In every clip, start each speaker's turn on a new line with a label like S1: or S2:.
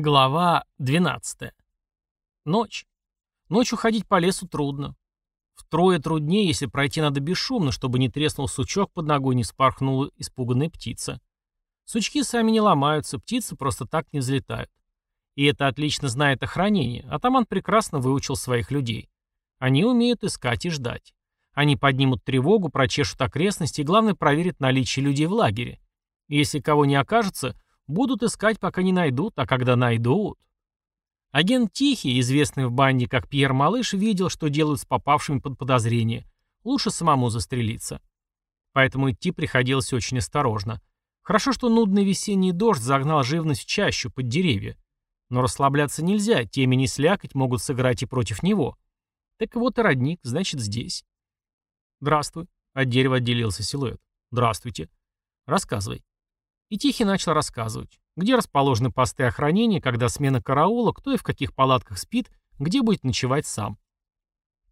S1: Глава 12. Ночь. Ночью ходить по лесу трудно. Втрое труднее, если пройти надо бесшумно, чтобы не треснул сучок под ногой, не вспорхнула испуганная птица. Сучки сами не ломаются, птицы просто так не взлетают. И это отлично знает охранение. Атаман прекрасно выучил своих людей. Они умеют искать и ждать. Они поднимут тревогу, прочешут окрестности и, главное, проверят наличие людей в лагере. И если кого не окажется – Будут искать, пока не найдут, а когда найдут... Агент Тихий, известный в банде как Пьер Малыш, видел, что делают с попавшими под подозрение. Лучше самому застрелиться. Поэтому идти приходилось очень осторожно. Хорошо, что нудный весенний дождь загнал живность в чащу, под деревья. Но расслабляться нельзя, темень и слякоть могут сыграть и против него. Так вот и родник, значит, здесь. «Здравствуй», — от дерева отделился силуэт. «Здравствуйте». «Рассказывай». И Тихий начал рассказывать, где расположены посты охранения, когда смена караула, кто и в каких палатках спит, где будет ночевать сам.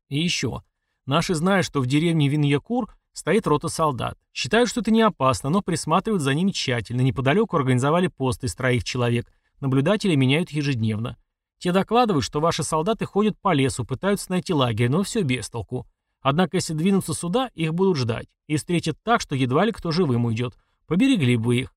S1: И еще. Наши знают, что в деревне Виньякур стоит рота солдат. Считают, что это не опасно, но присматривают за ними тщательно. Неподалеку организовали пост из троих человек. Наблюдатели меняют ежедневно. Те докладывают, что ваши солдаты ходят по лесу, пытаются найти лагерь, но все без толку. Однако, если двинуться сюда, их будут ждать. И встретят так, что едва ли кто живым уйдет. Поберегли бы их.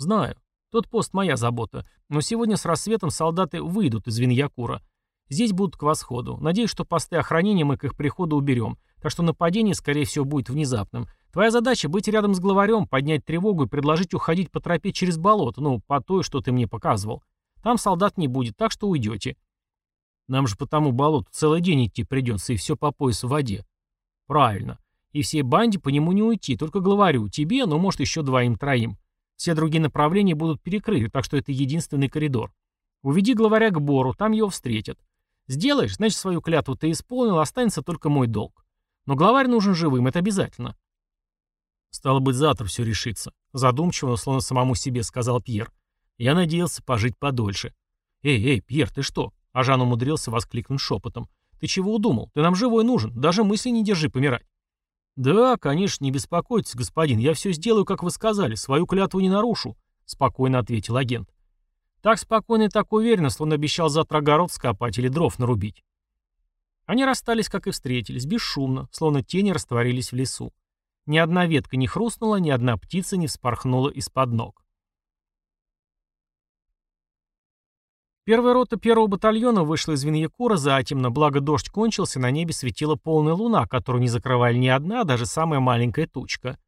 S1: «Знаю. Тот пост моя забота. Но сегодня с рассветом солдаты выйдут из Виньякура. Здесь будут к восходу. Надеюсь, что посты охранения мы к их приходу уберем. Так что нападение, скорее всего, будет внезапным. Твоя задача — быть рядом с главарем, поднять тревогу и предложить уходить по тропе через болото, ну, по той, что ты мне показывал. Там солдат не будет, так что уйдете. Нам же по тому болоту целый день идти придется, и все по пояс в воде. Правильно. И всей банде по нему не уйти, только главарю, тебе, ну, может, еще двоим-троим. Все другие направления будут перекрыты, так что это единственный коридор. Уведи главаря к Бору, там его встретят. Сделаешь, значит, свою клятву ты исполнил, останется только мой долг. Но главарь нужен живым, это обязательно. Стало быть, завтра все решится. Задумчиво, словно самому себе, сказал Пьер. Я надеялся пожить подольше. Эй, эй, Пьер, ты что? А Жан умудрился воскликнуть шепотом. Ты чего удумал? Ты нам живой нужен, даже мысли не держи помирать. «Да, конечно, не беспокойтесь, господин, я все сделаю, как вы сказали, свою клятву не нарушу», — спокойно ответил агент. Так спокойно и так уверенно, словно обещал завтра огород скопать или дров нарубить. Они расстались, как и встретились, бесшумно, словно тени растворились в лесу. Ни одна ветка не хрустнула, ни одна птица не вспорхнула из-под ног. Первая рота первого батальона вышла из Виньякура затемно, благо дождь кончился, на небе светила полная луна, которую не закрывали ни одна, даже самая маленькая тучка.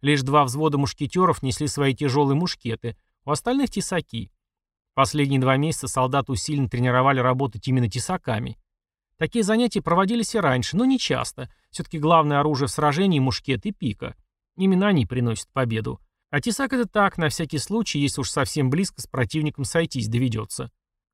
S1: Лишь два взвода мушкетеров несли свои тяжелые мушкеты, у остальных тесаки. Последние два месяца солдаты усиленно тренировали работать именно тесаками. Такие занятия проводились и раньше, но не часто. Все-таки главное оружие в сражении – мушкет и пика. Именно они приносят победу. А тесак – это так, на всякий случай, если уж совсем близко с противником сойтись доведется.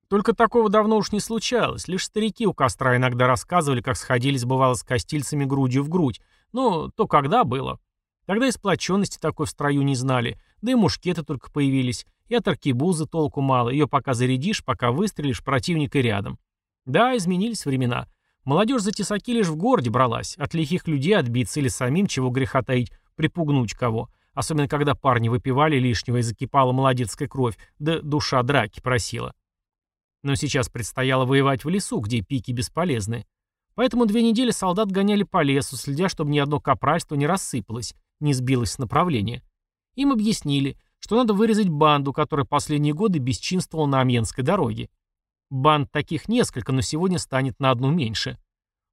S1: Только такого давно уж не случалось. Лишь старики у костра иногда рассказывали, как сходились, бывало, с костильцами грудью в грудь. Ну, то когда было. Тогда и сплоченности такой в строю не знали, да и мушкеты только появились, и от аркебузы толку мало, ее пока зарядишь, пока выстрелишь, противник и рядом. Да, изменились времена. Молодежь за тесаки лишь в городе бралась, от лихих людей отбиться или самим, чего греха таить, припугнуть кого. Особенно, когда парни выпивали лишнего и закипала молодецкая кровь, да душа драки просила. Но сейчас предстояло воевать в лесу, где пики бесполезны. Поэтому две недели солдат гоняли по лесу, следя, чтобы ни одно капральство не рассыпалось, не сбилось с направления. Им объяснили, что надо вырезать банду, которая последние годы бесчинствовала на Амьенской дороге. Банд таких несколько, но сегодня станет на одну меньше.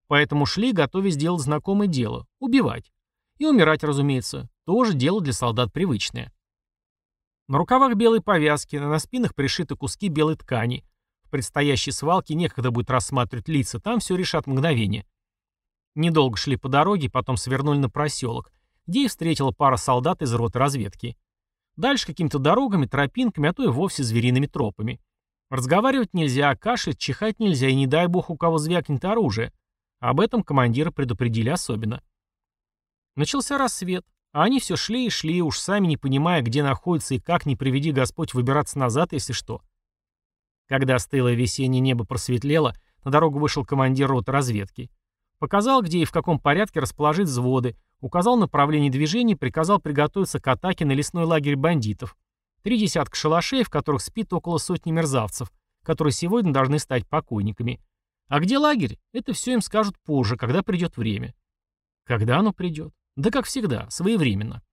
S1: Поэтому шли, готовясь сделать знакомое дело – убивать. И умирать, разумеется, тоже дело для солдат привычное. На рукавах белые повязки, на спинах пришиты куски белой ткани – в предстоящей свалке некогда будет рассматривать лица, там все решат мгновение. Недолго шли по дороге, потом свернули на проселок, где и встретила пара солдат из роты разведки. Дальше какими-то дорогами, тропинками, а то и вовсе звериными тропами. Разговаривать нельзя, кашлять, чихать нельзя, и не дай бог у кого звякнет оружие. Об этом командира предупредили особенно. Начался рассвет, а они все шли и шли, уж сами не понимая, где находятся и как, не приведи Господь, выбираться назад, если что. Когда стылое весеннее небо просветлело, на дорогу вышел командир роты разведки. Показал, где и в каком порядке расположить взводы, указал направление движения, приказал приготовиться к атаке на лесной лагерь бандитов. Три десятка шалашей, в которых спит около сотни мерзавцев, которые сегодня должны стать покойниками. А где лагерь? Это все им скажут позже, когда придет время. Когда оно придет? Да как всегда, своевременно.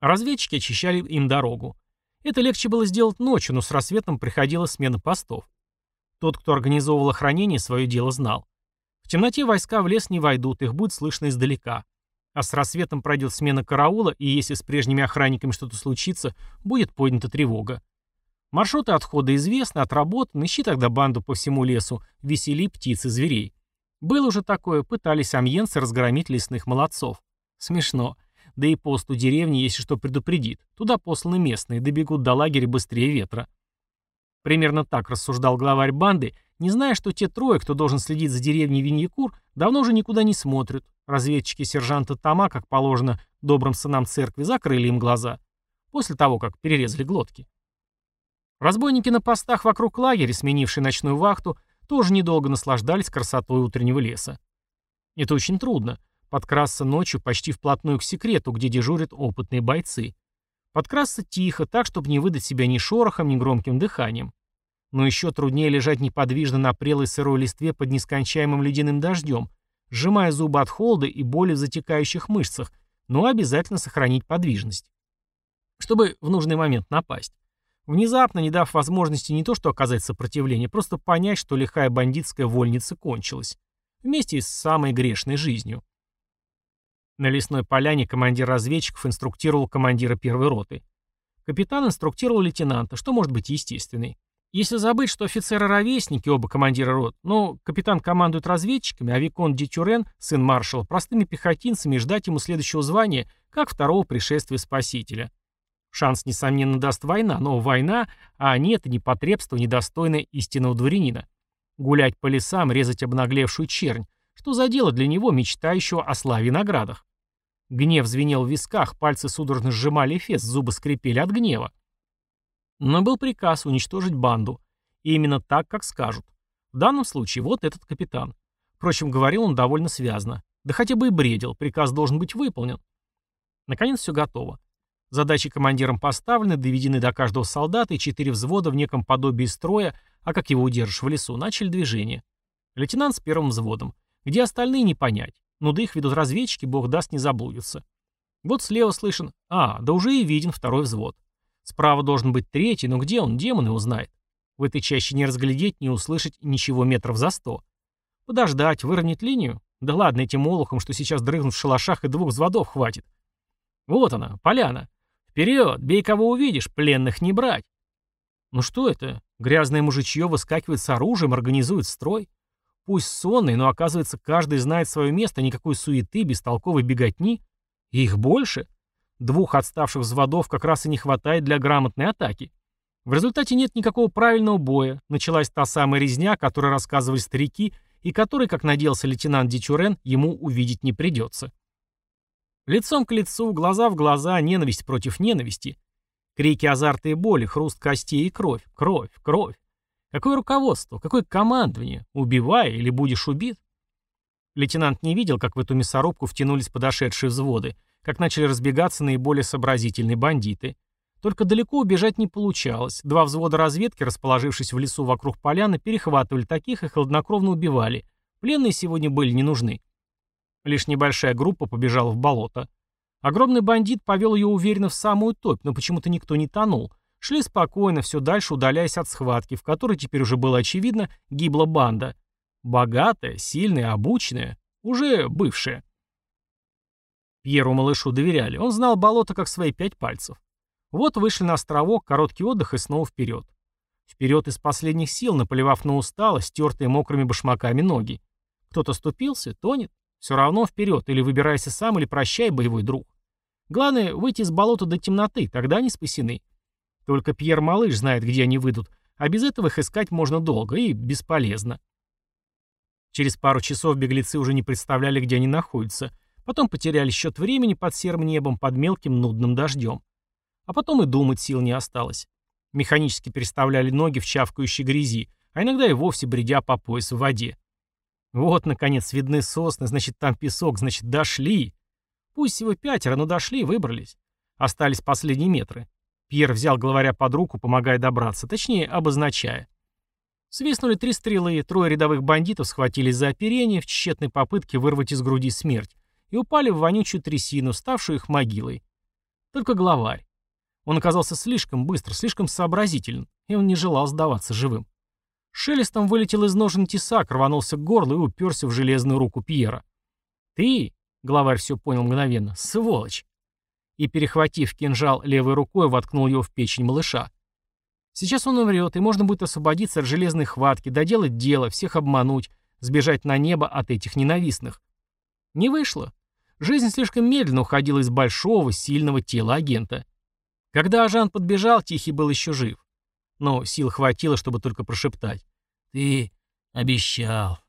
S1: Разведчики очищали им дорогу. Это легче было сделать ночью, но с рассветом приходила смена постов. Тот, кто организовывал охранение, свое дело знал. В темноте войска в лес не войдут, их будет слышно издалека. А с рассветом пройдет смена караула, и если с прежними охранниками что-то случится, будет поднята тревога. Маршруты отхода известны, отработаны, ищи тогда банду по всему лесу, весели птиц и зверей. Было уже такое, пытались амьенцы разгромить лесных молодцов. Смешно. Да и пост у деревни, если что, предупредит. Туда посланы местные, добегут до лагеря быстрее ветра. Примерно так рассуждал главарь банды, не зная, что те трое, кто должен следить за деревней Виньякур, давно уже никуда не смотрят. Разведчики сержанта Тома, как положено добрым сынам церкви, закрыли им глаза. После того, как перерезали глотки. Разбойники на постах вокруг лагеря, сменившие ночную вахту, тоже недолго наслаждались красотой утреннего леса. Это очень трудно. Подкрасться ночью почти вплотную к секрету, где дежурят опытные бойцы. Подкрасться тихо, так, чтобы не выдать себя ни шорохом, ни громким дыханием. Но еще труднее лежать неподвижно на прелой сырой листве под нескончаемым ледяным дождем, сжимая зубы от холода и боли в затекающих мышцах, но обязательно сохранить подвижность. Чтобы в нужный момент напасть. Внезапно, не дав возможности не то что оказать сопротивление, просто понять, что лихая бандитская вольница кончилась. Вместе с самой грешной жизнью. На лесной поляне командир разведчиков инструктировал командира первой роты. Капитан инструктировал лейтенанта, что может быть естественной. Если забыть, что офицеры ровесники, оба командира рот, но капитан командует разведчиками, а Викон Дитюрен, сын маршала, простыми пехотинцами ждать ему следующего звания, как второго пришествия спасителя. Шанс, несомненно, даст война, но война, а они это непотребство, недостойное истинного дворянина. Гулять по лесам, резать обнаглевшую чернь. Что за дело для него, мечтающего о славе и наградах? Гнев звенел в висках, пальцы судорожно сжимали эфес, зубы скрипели от гнева. Но был приказ уничтожить банду. И именно так, как скажут. В данном случае вот этот капитан. Впрочем, говорил он довольно связно. Да хотя бы и бредил, приказ должен быть выполнен. Наконец все готово. Задачи командиром поставлены, доведены до каждого солдата, и четыре взвода в неком подобии строя, а как его удержишь в лесу, начали движение. Лейтенант с первым взводом. Где остальные, не понять. Но да их ведут разведчики, бог даст, не заблудятся. Вот слева слышен, а, да уже и виден второй взвод. Справа должен быть третий, но где он, демон его знает. В этой чаще не разглядеть, не услышать ничего метров за сто. Подождать, выровнять линию? Да ладно этим олухом, что сейчас дрыгнут в шалашах и двух взводов хватит. Вот она, поляна. «Вперед! Бей, кого увидишь! Пленных не брать!» Ну что это? Грязное мужичье выскакивает с оружием, организует строй? Пусть сонный, но оказывается, каждый знает свое место, никакой суеты, бестолковой беготни. И их больше. Двух отставших взводов как раз и не хватает для грамотной атаки. В результате нет никакого правильного боя. Началась та самая резня, о которой рассказывали старики, и которой, как надеялся лейтенант Дичурен, ему увидеть не придется. Лицом к лицу, глаза в глаза, ненависть против ненависти. Крики азарта и боли, хруст костей и кровь, кровь, кровь. Какое руководство, какое командование? Убивай или будешь убит? Лейтенант не видел, как в эту мясорубку втянулись подошедшие взводы, как начали разбегаться наиболее сообразительные бандиты. Только далеко убежать не получалось. Два взвода разведки, расположившись в лесу вокруг поляны, перехватывали таких и хладнокровно убивали. Пленные сегодня были не нужны. Лишь небольшая группа побежала в болото. Огромный бандит повел ее уверенно в самую топь, но почему-то никто не тонул. Шли спокойно, все дальше удаляясь от схватки, в которой теперь уже было очевидно, гибла банда. Богатая, сильная, обученная, уже бывшая. Пьеру малышу доверяли, он знал болото как свои пять пальцев. Вот вышли на островок, короткий отдых и снова вперед. Вперед из последних сил, наплевав на усталость, тертые мокрыми башмаками ноги. Кто-то ступился, тонет, все равно вперед, или выбирайся сам, или прощай, боевой друг. Главное, выйти из болота до темноты, тогда они спасены. Только Пьер Малыш знает, где они выйдут, а без этого их искать можно долго и бесполезно. Через пару часов беглецы уже не представляли, где они находятся. Потом потеряли счет времени под серым небом, под мелким нудным дождем. А потом и думать сил не осталось. Механически переставляли ноги в чавкающей грязи, а иногда и вовсе бредя по пояс в воде. Вот, наконец, видны сосны, значит, там песок, значит, дошли. Пусть всего пятеро, но дошли, выбрались. Остались последние метры. Пьер взял главаря под руку, помогая добраться, точнее, обозначая. Свистнули три стрелы, трое рядовых бандитов схватились за оперение в тщетной попытке вырвать из груди смерть и упали в вонючую трясину, ставшую их могилой. Только главарь. Он оказался слишком быстр, слишком сообразителен, и он не желал сдаваться живым. Шелестом вылетел из ножен тесак, рванулся к горлу и уперся в железную руку Пьера. «Ты?» — главарь все понял мгновенно. «Сволочь!» И, перехватив кинжал левой рукой, воткнул его в печень малыша. Сейчас он умрет, и можно будет освободиться от железной хватки, доделать дело, всех обмануть, сбежать на небо от этих ненавистных. Не вышло. Жизнь слишком медленно уходила из большого, сильного тела агента. Когда Ажан подбежал, Тихий был еще жив. Но сил хватило, чтобы только прошептать. «Ты обещал».